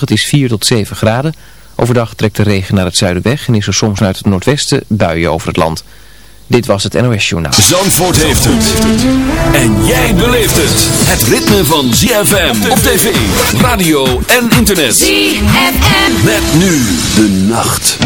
Het is 4 tot 7 graden. Overdag trekt de regen naar het zuiden weg en is er soms uit het noordwesten buien over het land. Dit was het NOS Journaal. Zandvoort heeft het. En jij beleeft het. Het ritme van ZFM op tv, radio en internet. ZFM. Met nu de nacht.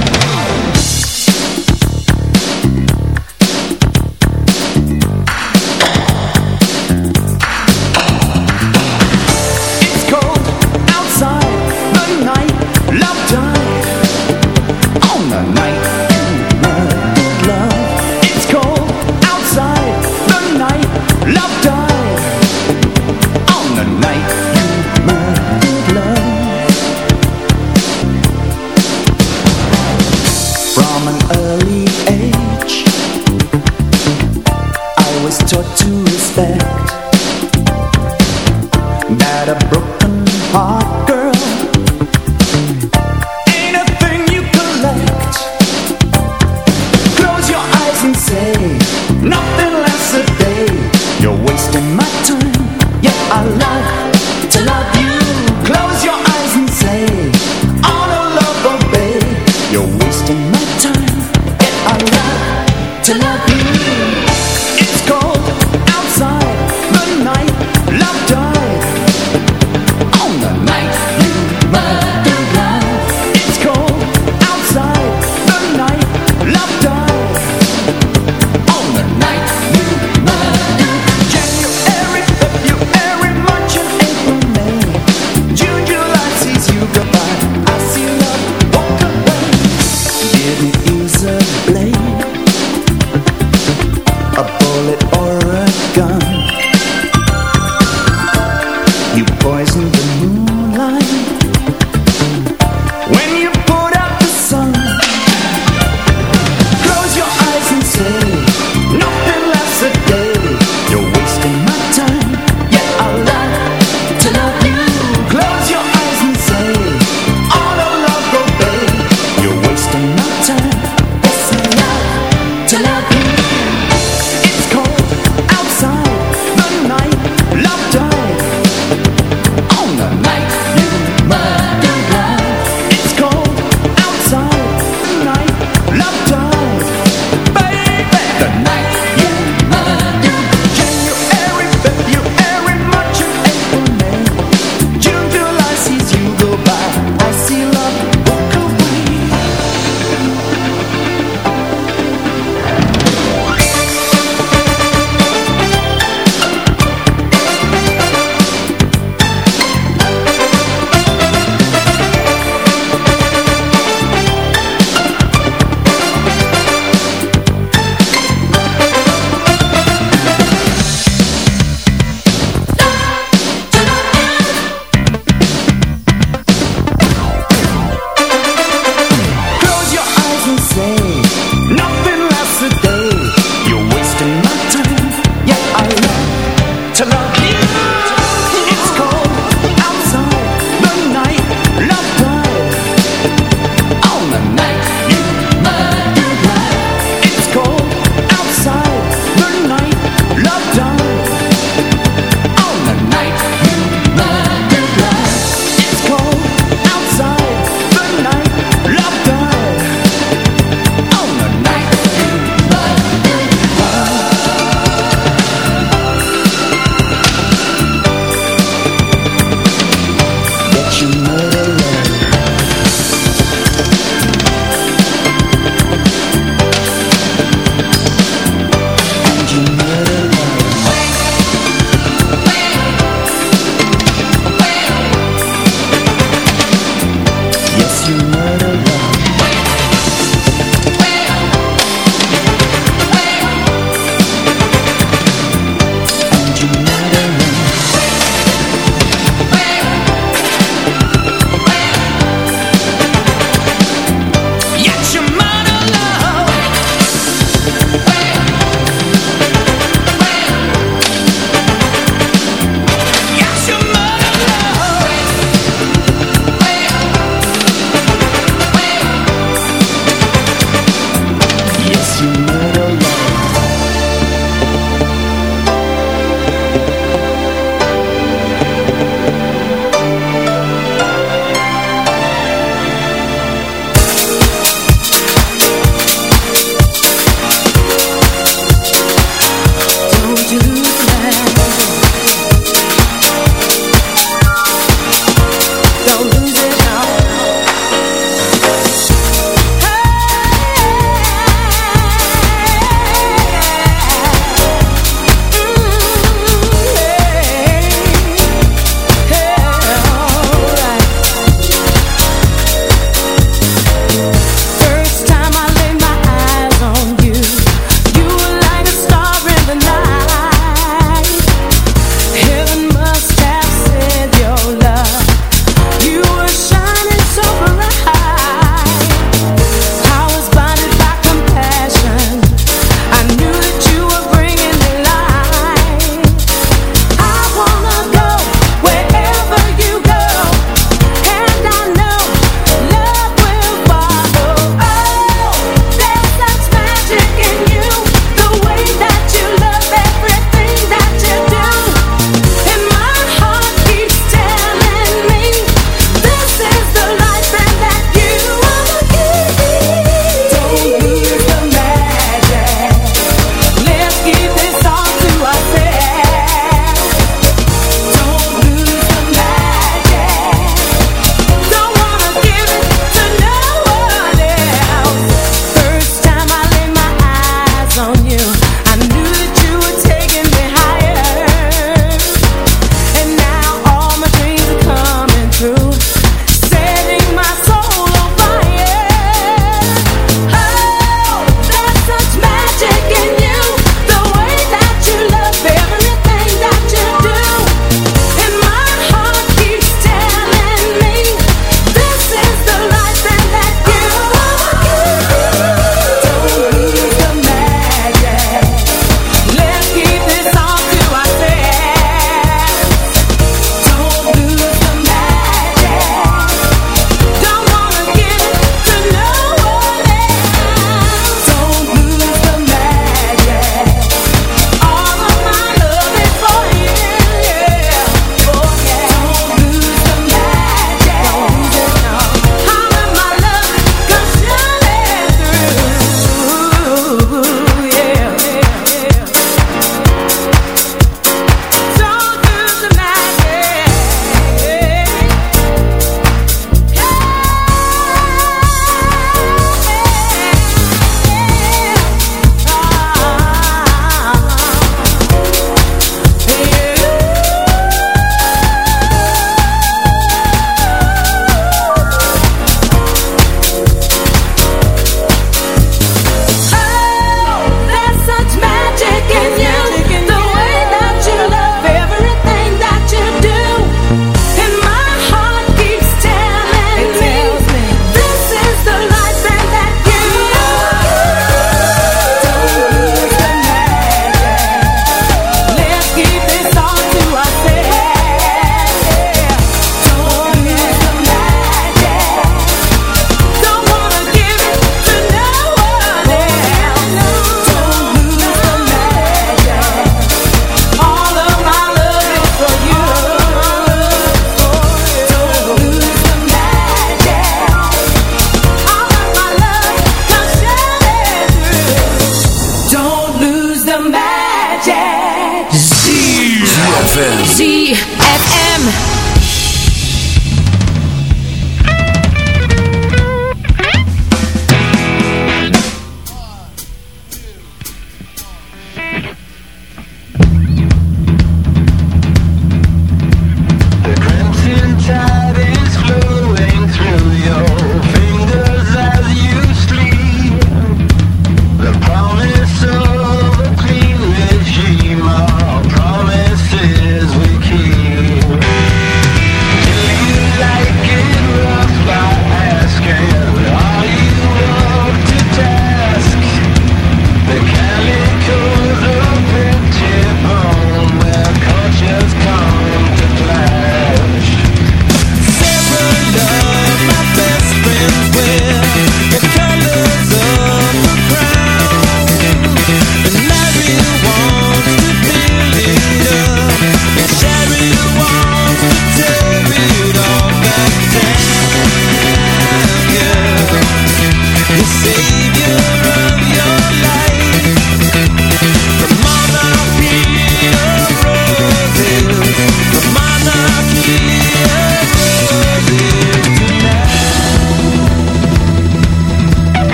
it or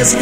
es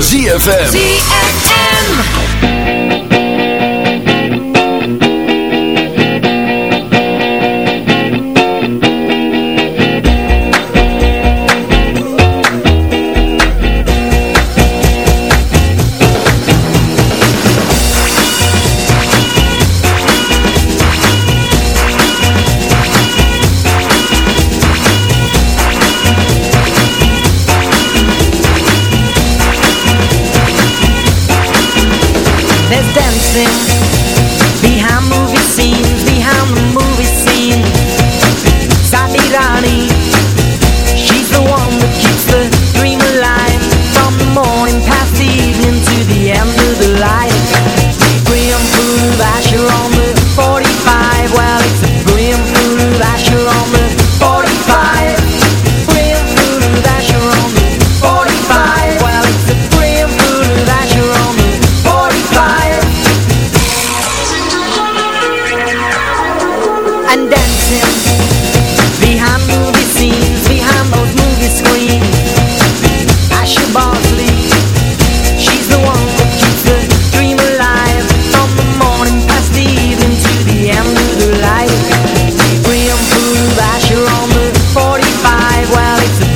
ZFM. ZFM. 45. Well, it's a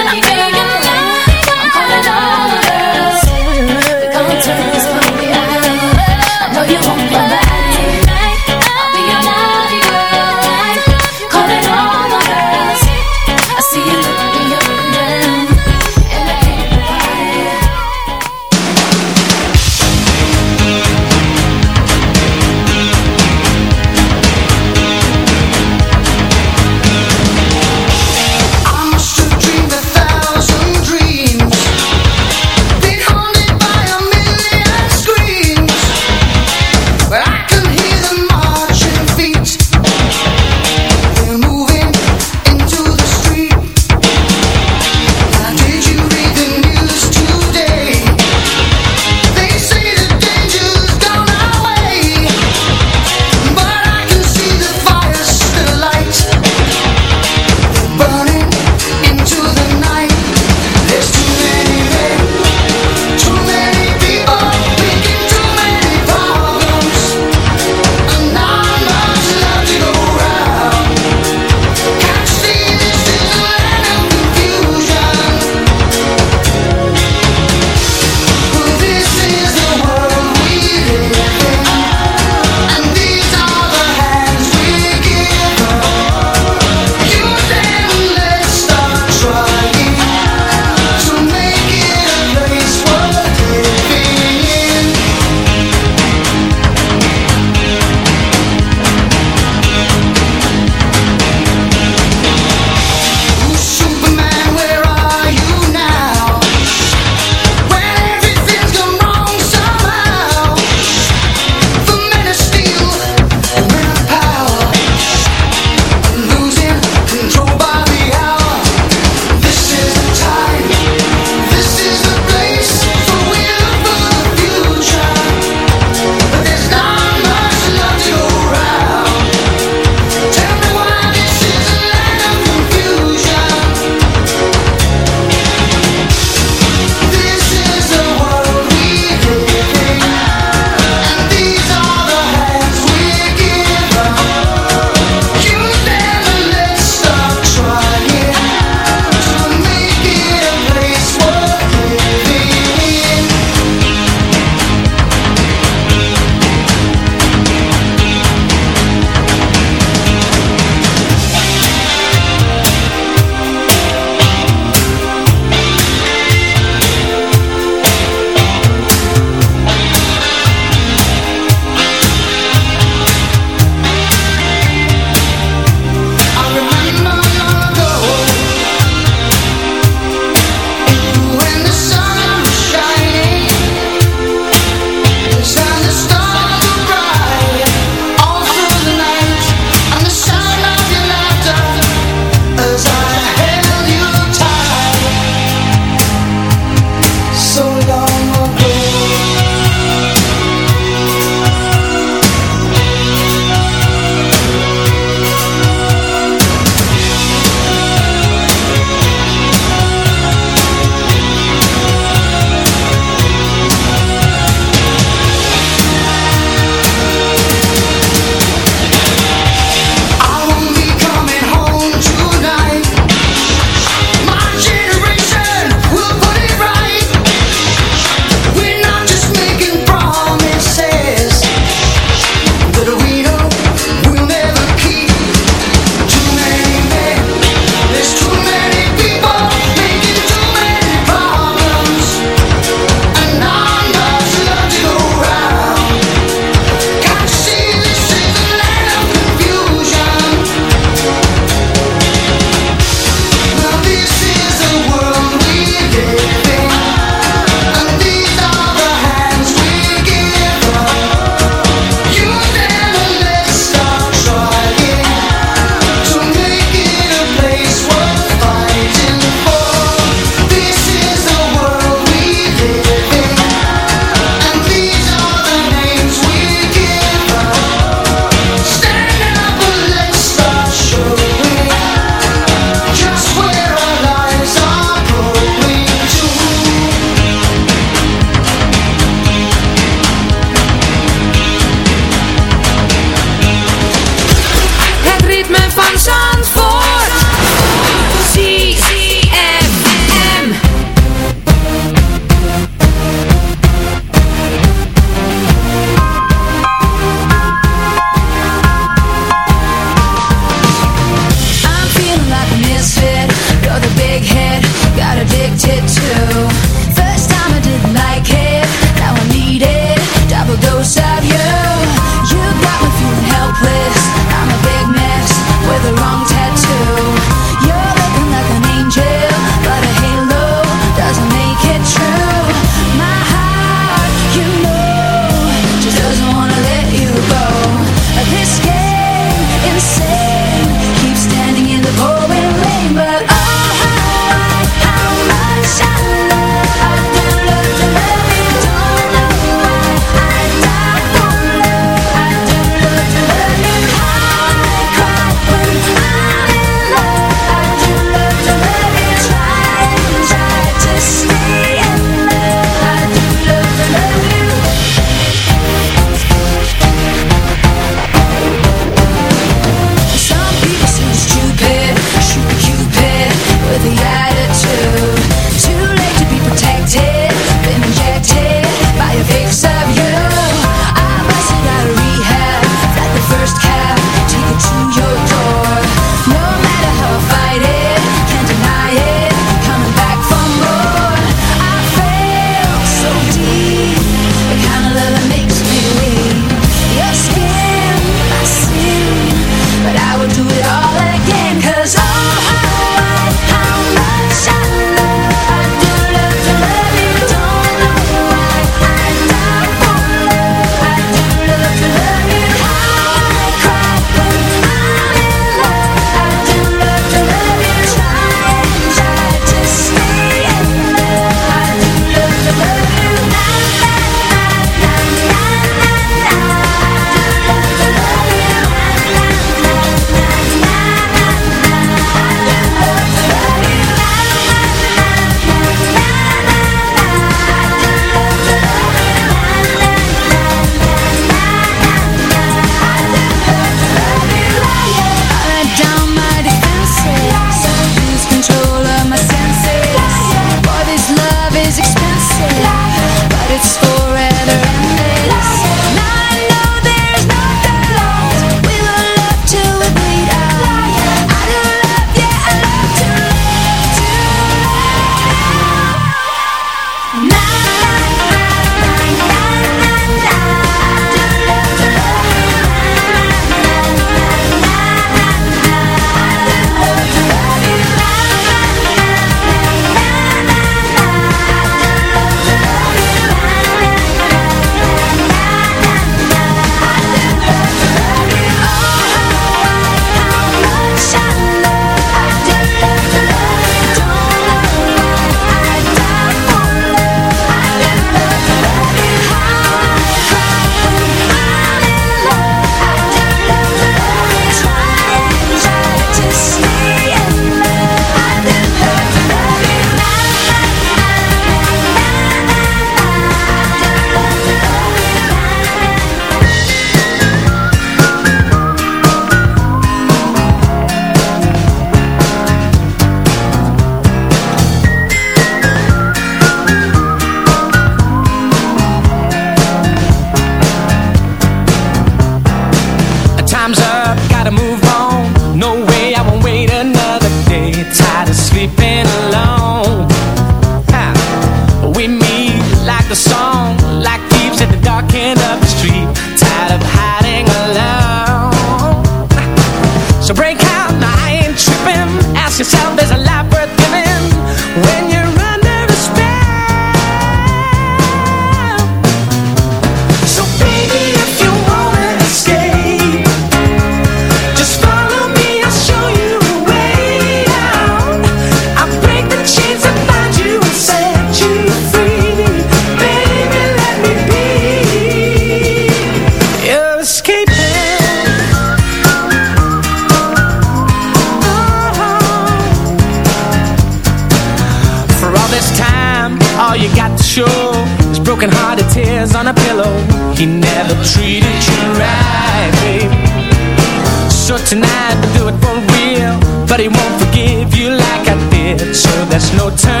no time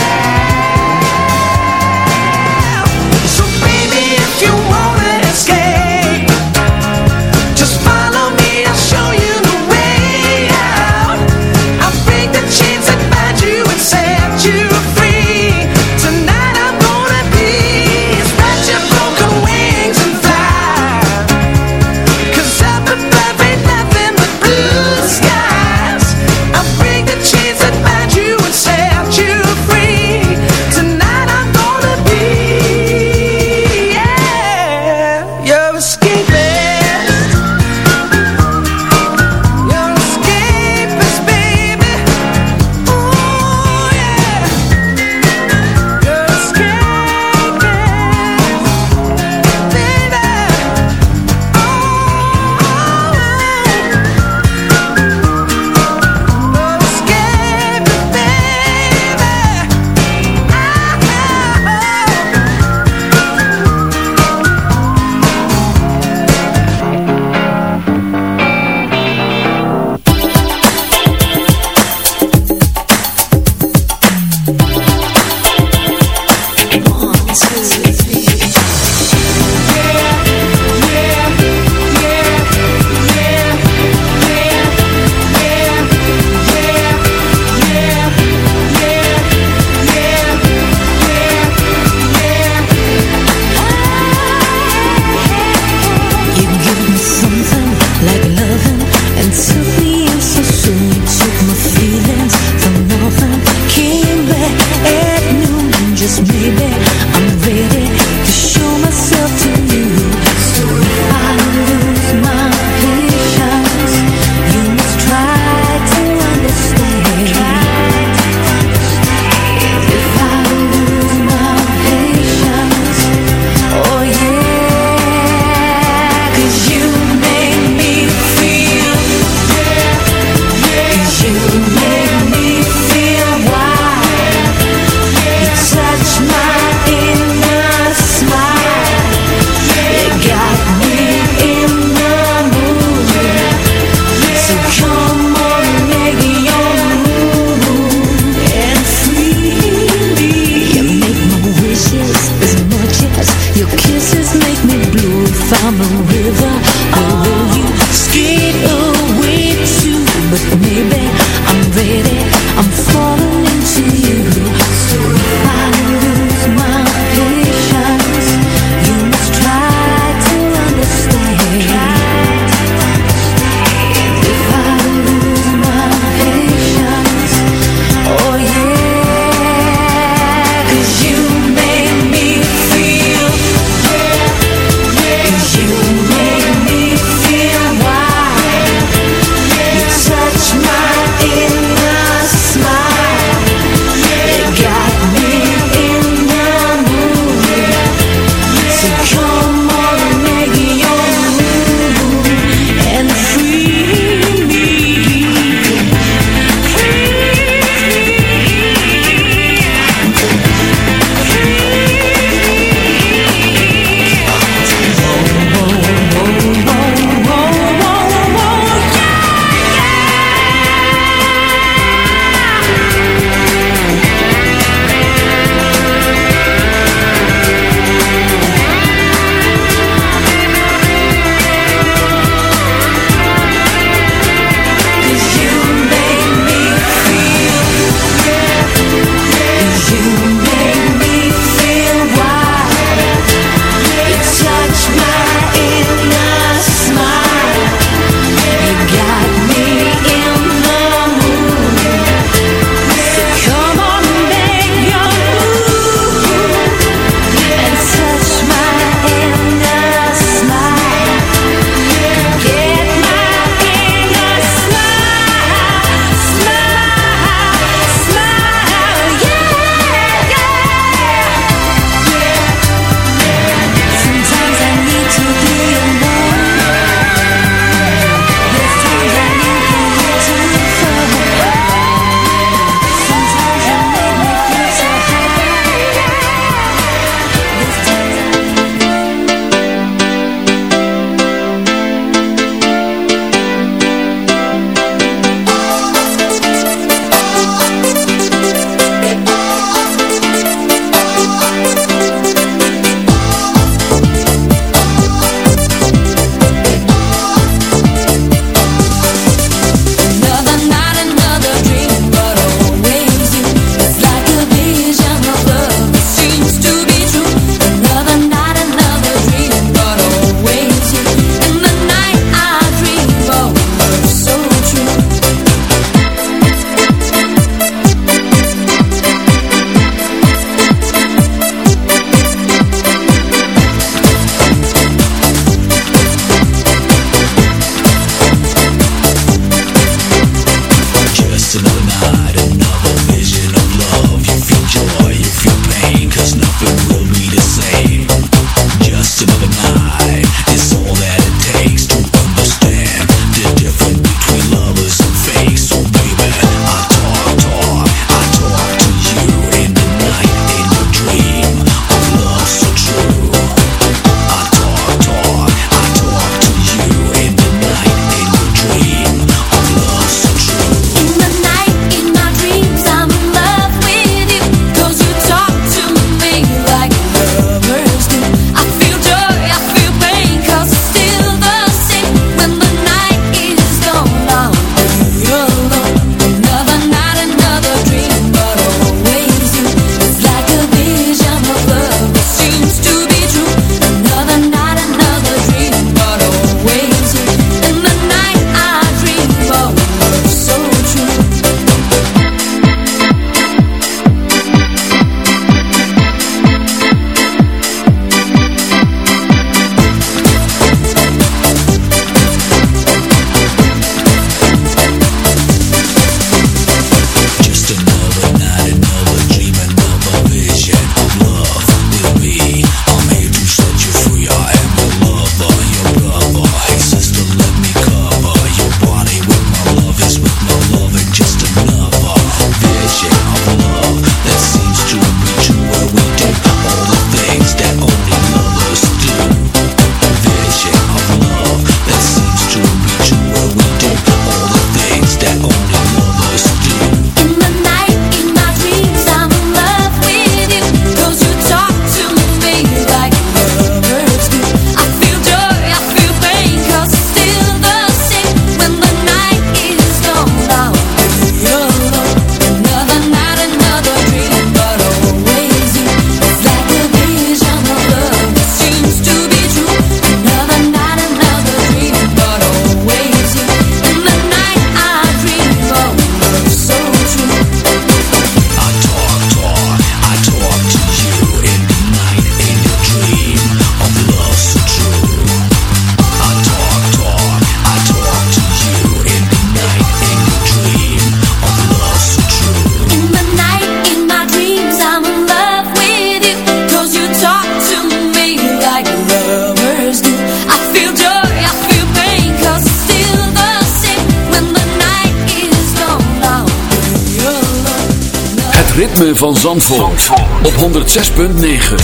ritme van Zandvoort, op 106.9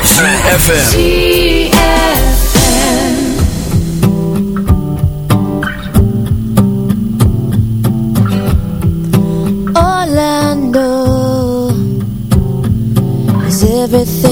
CFFM Orlando is everything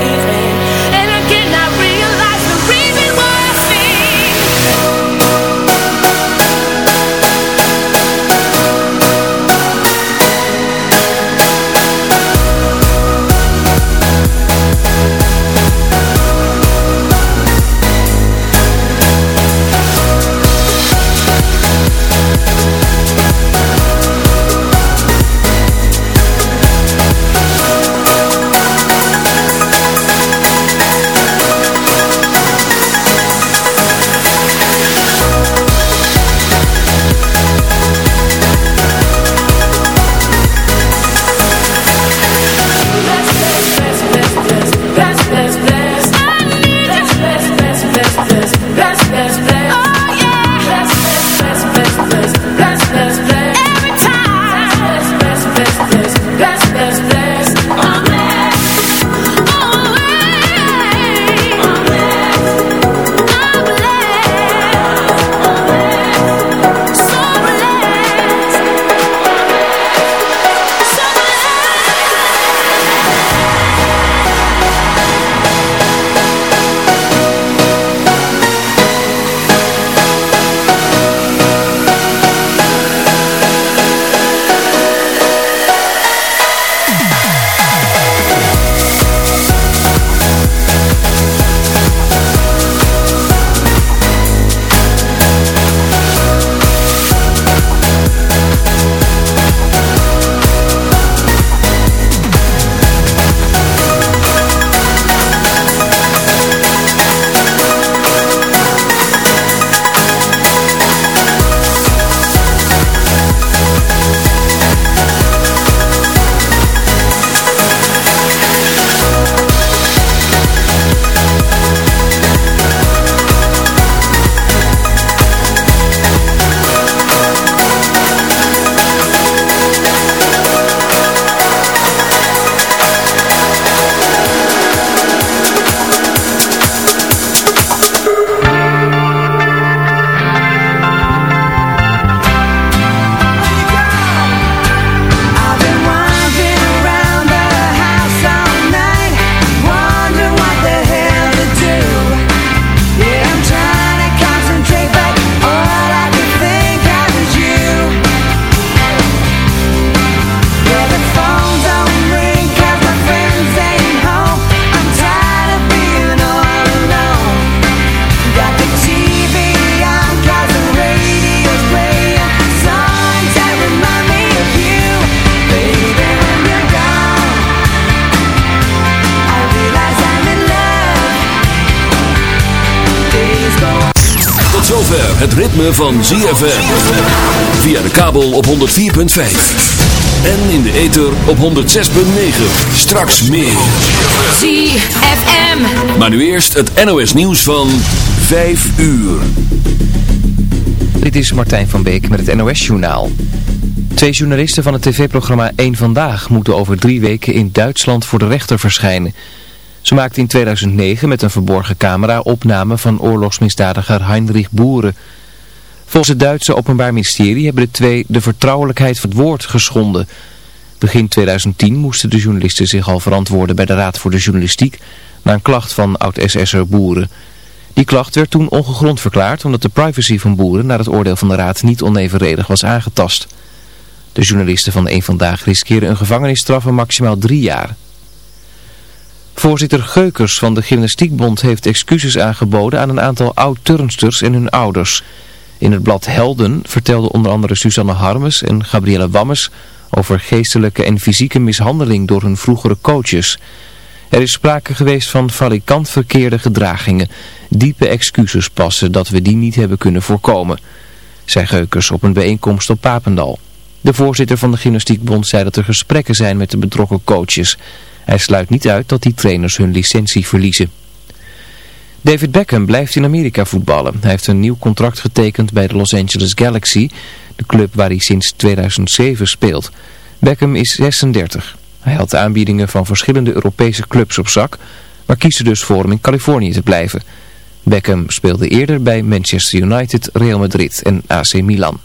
het ritme van ZFM. Via de kabel op 104.5. En in de ether op 106.9. Straks meer. ZFM. Maar nu eerst het NOS nieuws van 5 uur. Dit is Martijn van Beek met het NOS-journaal. Twee journalisten van het tv-programma 1 Vandaag moeten over drie weken in Duitsland voor de rechter verschijnen. Ze maakten in 2009 met een verborgen camera opname van oorlogsmisdadiger Heinrich Boeren. Volgens het Duitse Openbaar Ministerie hebben de twee de vertrouwelijkheid van het woord geschonden. Begin 2010 moesten de journalisten zich al verantwoorden bij de Raad voor de Journalistiek na een klacht van oud-SS'er Boeren. Die klacht werd toen ongegrond verklaard omdat de privacy van Boeren naar het oordeel van de Raad niet onevenredig was aangetast. De journalisten van Eén Vandaag riskeren een gevangenisstraf van maximaal drie jaar. Voorzitter Geukers van de Gymnastiekbond heeft excuses aangeboden aan een aantal oud-turnsters en hun ouders. In het blad Helden vertelden onder andere Suzanne Harmes en Gabrielle Wammes over geestelijke en fysieke mishandeling door hun vroegere coaches. Er is sprake geweest van falikant verkeerde gedragingen. Diepe excuses passen dat we die niet hebben kunnen voorkomen, zei Geukers op een bijeenkomst op Papendal. De voorzitter van de Gymnastiekbond zei dat er gesprekken zijn met de betrokken coaches. Hij sluit niet uit dat die trainers hun licentie verliezen. David Beckham blijft in Amerika voetballen. Hij heeft een nieuw contract getekend bij de Los Angeles Galaxy, de club waar hij sinds 2007 speelt. Beckham is 36. Hij had aanbiedingen van verschillende Europese clubs op zak, maar kiest er dus voor om in Californië te blijven. Beckham speelde eerder bij Manchester United, Real Madrid en AC Milan.